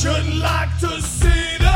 should like to see them.